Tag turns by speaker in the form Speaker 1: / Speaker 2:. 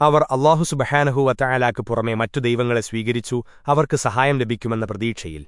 Speaker 1: അവർ അള്ളാഹു സുബഹാനഹുവ തയാലാക്ക് പുറമെ മറ്റു ദൈവങ്ങളെ സ്വീകരിച്ചു അവർക്ക് സഹായം ലഭിക്കുമെന്ന പ്രതീക്ഷയിൽ.